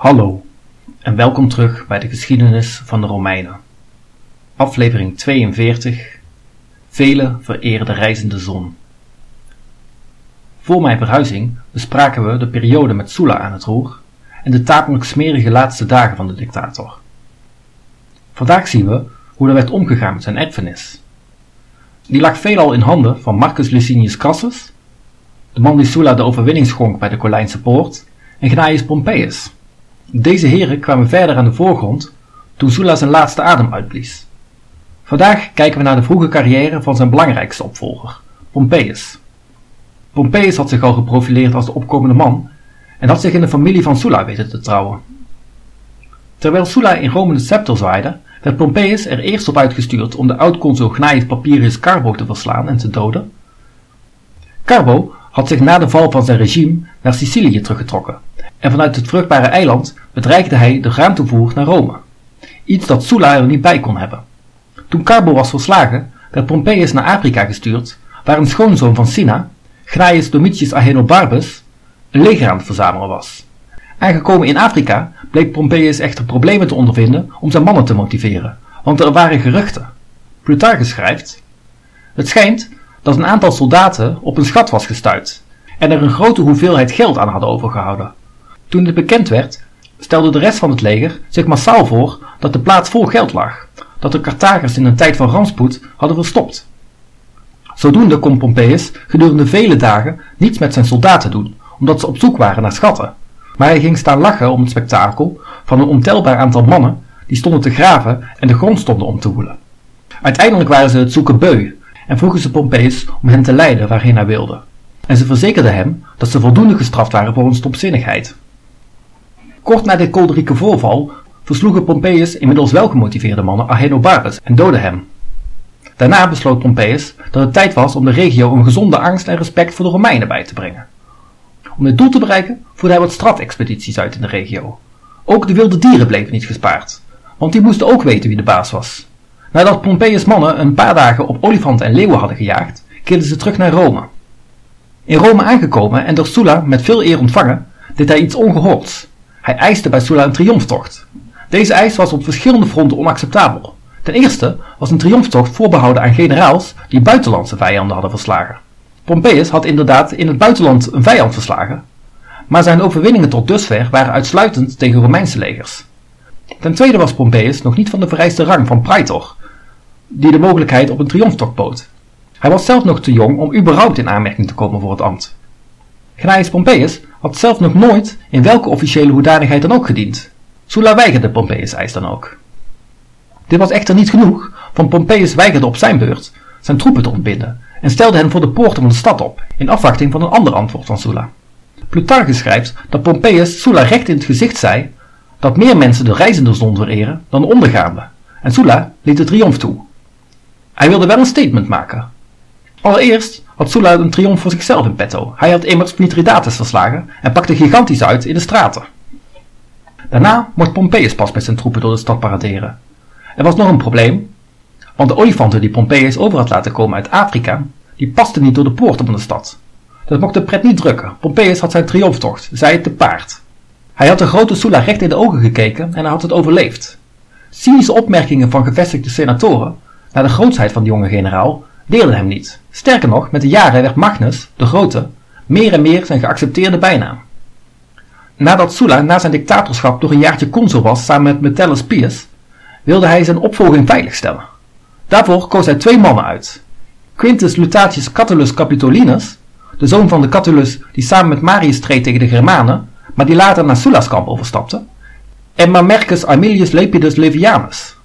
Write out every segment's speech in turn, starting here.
Hallo en welkom terug bij de geschiedenis van de Romeinen. Aflevering 42 Vele vereren de reizende zon. Voor mijn verhuizing bespraken we de periode met Sulla aan het roer en de tamelijk smerige laatste dagen van de dictator. Vandaag zien we hoe er werd omgegaan met zijn erfenis. Die lag veelal in handen van Marcus Licinius Crassus, de man die Sulla de overwinning schonk bij de Colijnse poort, en Gnaeus Pompeius. Deze heren kwamen verder aan de voorgrond toen Sulla zijn laatste adem uitblies. Vandaag kijken we naar de vroege carrière van zijn belangrijkste opvolger, Pompeius. Pompeius had zich al geprofileerd als de opkomende man en had zich in de familie van Sulla weten te trouwen. Terwijl Sulla in Rome de scepter zwaaide, werd Pompeius er eerst op uitgestuurd om de oud-consul Gnaeus Papirius Carbo te verslaan en te doden. Carbo had zich na de val van zijn regime naar Sicilië teruggetrokken en vanuit het vruchtbare eiland bedreigde hij de graantoevoer naar Rome, iets dat Sulla er niet bij kon hebben. Toen Carbo was verslagen, werd Pompeius naar Afrika gestuurd, waar een schoonzoon van Cinna, Gnaeus Domitius Ahenobarbus, een leger aan het verzamelen was. Aangekomen in Afrika bleek Pompeius echter problemen te ondervinden om zijn mannen te motiveren, want er waren geruchten. Plutarchus schrijft: Het schijnt dat een aantal soldaten op een schat was gestuurd en er een grote hoeveelheid geld aan hadden overgehouden. Toen dit bekend werd, stelde de rest van het leger zich massaal voor dat de plaats vol geld lag, dat de Carthagers in een tijd van rampspoed hadden verstopt. Zodoende kon Pompeius gedurende vele dagen niets met zijn soldaten doen, omdat ze op zoek waren naar schatten. Maar hij ging staan lachen om het spektakel van een ontelbaar aantal mannen die stonden te graven en de grond stonden om te woelen. Uiteindelijk waren ze het zoeken beu en vroegen ze Pompeius om hen te leiden waarheen hij wilde. En ze verzekerden hem dat ze voldoende gestraft waren voor hun stopzinnigheid. Kort na dit kolderieke voorval versloegen Pompeius inmiddels wel gemotiveerde mannen Ahenobarbus en doodden hem. Daarna besloot Pompeius dat het tijd was om de regio een gezonde angst en respect voor de Romeinen bij te brengen. Om dit doel te bereiken voerde hij wat strafexpedities uit in de regio. Ook de wilde dieren bleven niet gespaard, want die moesten ook weten wie de baas was. Nadat Pompeius' mannen een paar dagen op olifanten en leeuwen hadden gejaagd, keerden ze terug naar Rome. In Rome aangekomen en door Sulla met veel eer ontvangen, deed hij iets ongehoords. Hij eiste bij Sulla een triomftocht. Deze eis was op verschillende fronten onacceptabel. Ten eerste was een triomftocht voorbehouden aan generaals die buitenlandse vijanden hadden verslagen. Pompeius had inderdaad in het buitenland een vijand verslagen, maar zijn overwinningen tot dusver waren uitsluitend tegen Romeinse legers. Ten tweede was Pompeius nog niet van de vereiste rang van praetor, die de mogelijkheid op een triomftocht bood. Hij was zelf nog te jong om überhaupt in aanmerking te komen voor het ambt. Gnaeus Pompeius had zelf nog nooit in welke officiële hoedanigheid dan ook gediend. Sulla weigerde Pompeius' eis dan ook. Dit was echter niet genoeg, want Pompeius weigerde op zijn beurt zijn troepen te ontbinden en stelde hen voor de poorten van de stad op, in afwachting van een ander antwoord van Sulla. Plutarchus schrijft dat Pompeius Sulla recht in het gezicht zei dat meer mensen de reizende zon vereren dan de ondergaande, en Sulla liet de triomf toe. Hij wilde wel een statement maken. Allereerst had Sulla een triomf voor zichzelf in petto. Hij had immers Mithridates verslagen en pakte gigantisch uit in de straten. Daarna mocht Pompeius pas met zijn troepen door de stad paraderen. Er was nog een probleem, want de olifanten die Pompeius over had laten komen uit Afrika, die pasten niet door de poorten van de stad. Dat mocht de pret niet drukken. Pompeius had zijn triomftocht, zij het te paard. Hij had de grote Sulla recht in de ogen gekeken en hij had het overleefd. Cynische opmerkingen van gevestigde senatoren, naar de grootsheid van de jonge generaal, deerden hem niet. Sterker nog, met de jaren werd Magnus, de Grote, meer en meer zijn geaccepteerde bijnaam. Nadat Sulla na zijn dictatorschap nog een jaartje consul was samen met Metellus Pius, wilde hij zijn opvolging veiligstellen. Daarvoor koos hij twee mannen uit. Quintus Lutatius Catulus Capitolinus, de zoon van de Catulus die samen met Marius streed tegen de Germanen, maar die later naar Sulla's kamp overstapte, en Mamercus Aemilius Lepidus Levianus.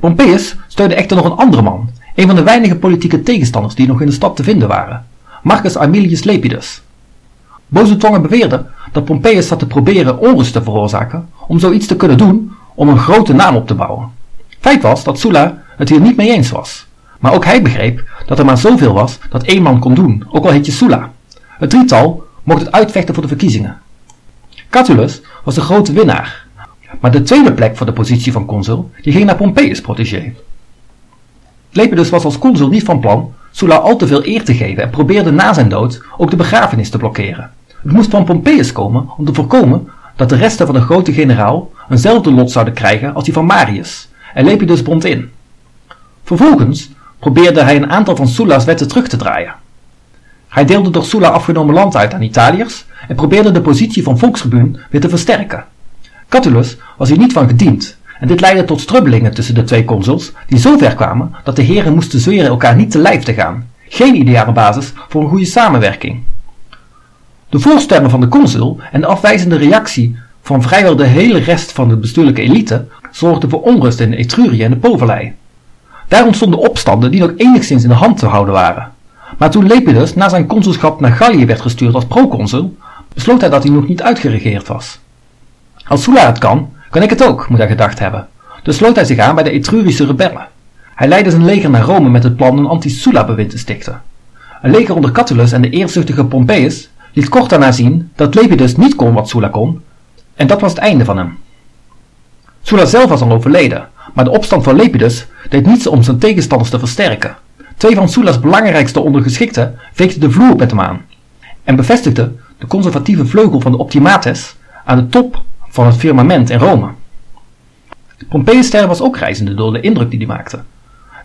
Pompeius steunde echter nog een andere man, een van de weinige politieke tegenstanders die nog in de stad te vinden waren, Marcus Aemilius Lepidus. Boze tongen beweerden dat Pompeius zat te proberen onrust te veroorzaken om zoiets te kunnen doen om een grote naam op te bouwen. Feit was dat Sulla het hier niet mee eens was, maar ook hij begreep dat er maar zoveel was dat één man kon doen, ook al heet je Sulla. Het drietal mocht het uitvechten voor de verkiezingen. Catulus was de grote winnaar, maar de tweede plek voor de positie van consul die ging naar Pompeius' protégé. Lepidus was als consul niet van plan Sulla al te veel eer te geven en probeerde na zijn dood ook de begrafenis te blokkeren. Het moest van Pompeius komen om te voorkomen dat de resten van de grote generaal eenzelfde lot zouden krijgen als die van Marius, en Lepidus bond in. Vervolgens probeerde hij een aantal van Sulla's wetten terug te draaien. Hij deelde door Sulla afgenomen land uit aan Italiërs en probeerde de positie van Volkstribun weer te versterken. Catullus was hier niet van gediend en dit leidde tot strubbelingen tussen de twee consuls die zo ver kwamen dat de heren moesten zweren elkaar niet te lijf te gaan. Geen ideale basis voor een goede samenwerking. De voorstemmen van de consul en de afwijzende reactie van vrijwel de hele rest van de bestuurlijke elite zorgden voor onrust in Etrurië en de Povallei. Daar ontstonden opstanden die nog enigszins in de hand te houden waren. Maar toen Lepidus na zijn consulschap naar Gallië werd gestuurd als proconsul, besloot hij dat hij nog niet uitgeregeerd was. Als Sulla het kan, kan ik het ook, moet hij gedacht hebben. Dus sloot hij zich aan bij de Etrurische rebellen. Hij leidde zijn leger naar Rome met het plan een anti-Sulla-bewind te stichten. Een leger onder Catullus en de eerzuchtige Pompeius liet kort daarna zien dat Lepidus niet kon wat Sulla kon, en dat was het einde van hem. Sulla zelf was al overleden, maar de opstand van Lepidus deed niets om zijn tegenstanders te versterken. Twee van Sulla's belangrijkste ondergeschikten veegden de vloer met hem aan en bevestigden de conservatieve vleugel van de Optimates aan de top van het firmament in Rome. Pompeius' ster was ook reizende door de indruk die hij maakte.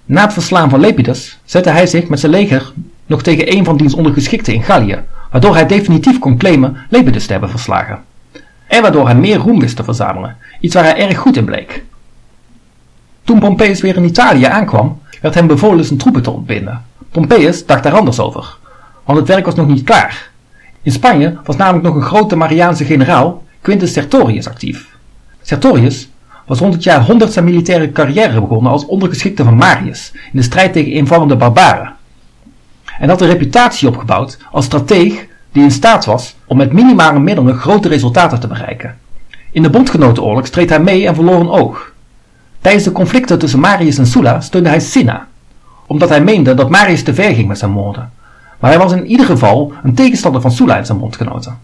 Na het verslaan van Lepidus zette hij zich met zijn leger nog tegen een van diens ondergeschikten in Gallië, waardoor hij definitief kon claimen Lepidus te hebben verslagen. En waardoor hij meer roem wist te verzamelen, iets waar hij erg goed in bleek. Toen Pompeius weer in Italië aankwam, werd hem bevolen zijn troepen te ontbinden. Pompeius dacht daar anders over, want het werk was nog niet klaar. In Spanje was namelijk nog een grote Mariaanse generaal, Quintus Sertorius, actief. Sertorius was rond het jaar 100 zijn militaire carrière begonnen als ondergeschikte van Marius in de strijd tegen invallende barbaren. En had een reputatie opgebouwd als strateeg die in staat was om met minimale middelen grote resultaten te bereiken. In de bondgenotenoorlog streed hij mee en verloor een oog. Tijdens de conflicten tussen Marius en Sulla steunde hij Cinna, omdat hij meende dat Marius te ver ging met zijn moorden. Maar hij was in ieder geval een tegenstander van Sulla en zijn bondgenoten.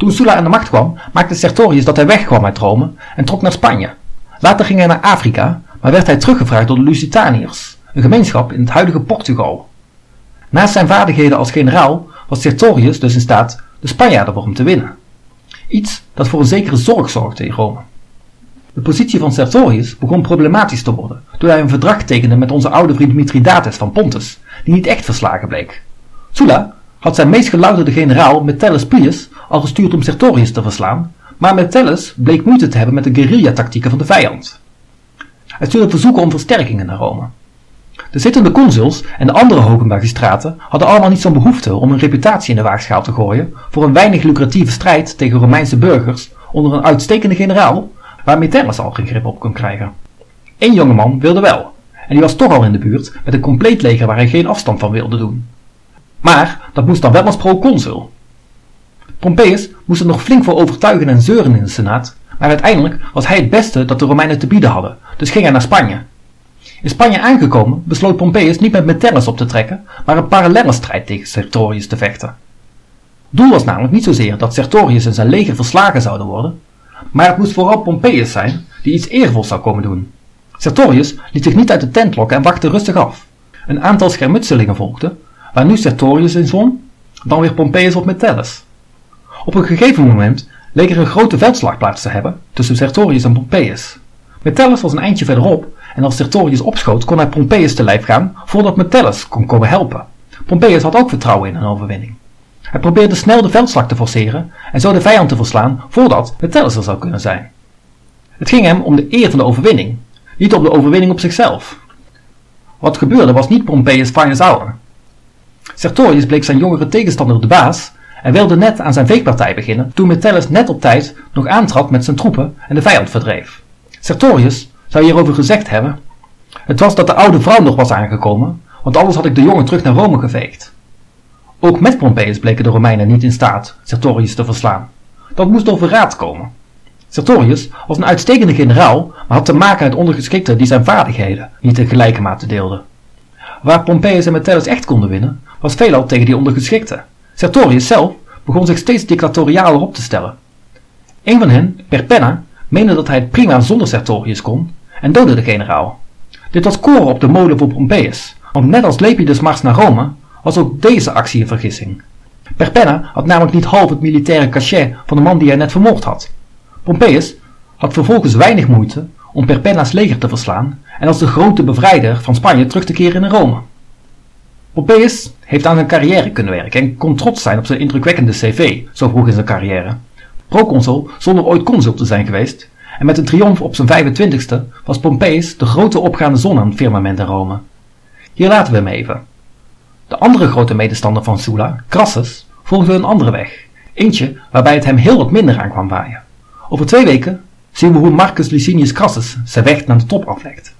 Toen Sulla aan de macht kwam, maakte Sertorius dat hij wegkwam uit Rome en trok naar Spanje. Later ging hij naar Afrika, maar werd hij teruggevraagd door de Lusitaniërs, een gemeenschap in het huidige Portugal. Naast zijn vaardigheden als generaal was Sertorius dus in staat de Spanjaarden voor hem te winnen. Iets dat voor een zekere zorg zorgde in Rome. De positie van Sertorius begon problematisch te worden toen hij een verdrag tekende met onze oude vriend Mithridates van Pontus, die niet echt verslagen bleek. Sulla had zijn meest gelouterde generaal Metellus Pius al gestuurd om Sertorius te verslaan, maar Metellus bleek moeite te hebben met de guerrilla-tactieken van de vijand. Hij stuurde verzoeken om versterkingen naar Rome. De zittende consuls en de andere hoge magistraten hadden allemaal niet zo'n behoefte om hun reputatie in de waagschaal te gooien voor een weinig lucratieve strijd tegen Romeinse burgers onder een uitstekende generaal waar Metellus al geen grip op kon krijgen. Eén jongeman wilde wel, en die was toch al in de buurt met een compleet leger waar hij geen afstand van wilde doen. Maar dat moest dan wel als proconsul. Pompeius moest er nog flink voor overtuigen en zeuren in de senaat, maar uiteindelijk was hij het beste dat de Romeinen te bieden hadden, dus ging hij naar Spanje. In Spanje aangekomen besloot Pompeius niet met Metellus op te trekken, maar een parallelle strijd tegen Sertorius te vechten. Doel was namelijk niet zozeer dat Sertorius en zijn leger verslagen zouden worden, maar het moest vooral Pompeius zijn die iets eervols zou komen doen. Sertorius liet zich niet uit de tent lokken en wachtte rustig af. Een aantal schermutselingen volgden, waar nu Sertorius in zwom, dan weer Pompeius op Metellus. Op een gegeven moment leek er een grote veldslag plaats te hebben tussen Sertorius en Pompeius. Metellus was een eindje verderop en als Sertorius opschoot kon hij Pompeius te lijf gaan voordat Metellus kon komen helpen. Pompeius had ook vertrouwen in een overwinning. Hij probeerde snel de veldslag te forceren en zo de vijand te verslaan voordat Metellus er zou kunnen zijn. Het ging hem om de eer van de overwinning, niet om de overwinning op zichzelf. Wat gebeurde was niet Pompeius' finest hour. Sertorius bleek zijn jongere tegenstander de baas en wilde net aan zijn veegpartij beginnen toen Metellus net op tijd nog aantrad met zijn troepen en de vijand verdreef. Sertorius zou hierover gezegd hebben: Het was dat de oude vrouw nog was aangekomen, want anders had ik de jongen terug naar Rome geveegd. Ook met Pompeius bleken de Romeinen niet in staat Sertorius te verslaan. Dat moest door verraad komen. Sertorius was een uitstekende generaal, maar had te maken met ondergeschikten die zijn vaardigheden niet in gelijke mate deelden. Waar Pompeius en Metellus echt konden winnen, was veelal tegen die ondergeschikten. Sertorius zelf begon zich steeds dictatorialer op te stellen. Een van hen, Perpenna, meende dat hij het prima zonder Sertorius kon en doodde de generaal. Dit was koren op de molen voor Pompeius, want net als Lepidus mars naar Rome, was ook deze actie een vergissing. Perpenna had namelijk niet half het militaire cachet van de man die hij net vermoord had. Pompeius had vervolgens weinig moeite om Perpenna's leger te verslaan en als de grote bevrijder van Spanje terug te keren in Rome. Pompeius heeft aan zijn carrière kunnen werken en kon trots zijn op zijn indrukwekkende cv, zo vroeg in zijn carrière. Proconsul zonder ooit consul te zijn geweest en met een triomf op zijn 25ste was Pompeius de grote opgaande zon aan het firmament in Rome. Hier laten we hem even. De andere grote medestander van Sulla, Crassus, volgde een andere weg. Eentje waarbij het hem heel wat minder aan kwam waaien. Over twee weken zien we hoe Marcus Licinius Crassus zijn weg naar de top aflegt.